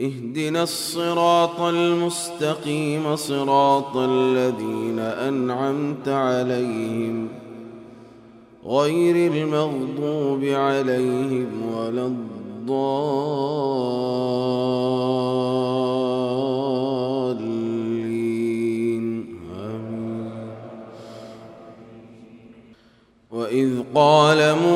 اهدنا الصراط المستقيم صراط الذين أنعمت عليهم غير المغضوب عليهم ولا الضالين. آمين. وإذ قال موسى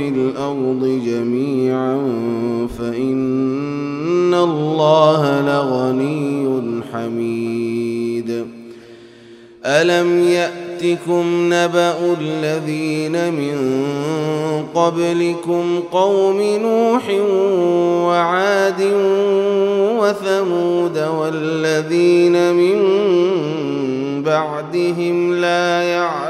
في الأرض جميعا فإن الله لغني حميد. ألم يأتكم نبأ الذين من قبلكم قوم نوح وعاد وثمود والذين من بعدهم لا يعلمهم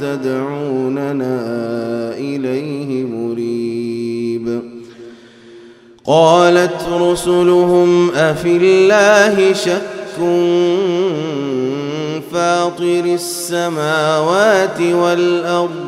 تدعوننا إليه مريب. قالت رسلهم أفي الله شك فاطر السماوات والأرض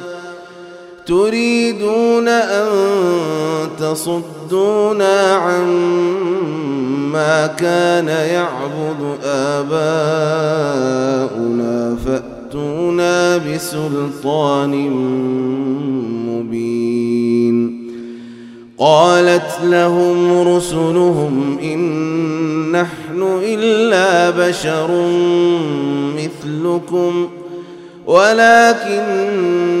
تريدون أن تصدونا عما كان يعبد آباؤنا فأتونا بسلطان مبين. قالت لهم رسلهم إن نحن إلا بشر مثلكم ولكن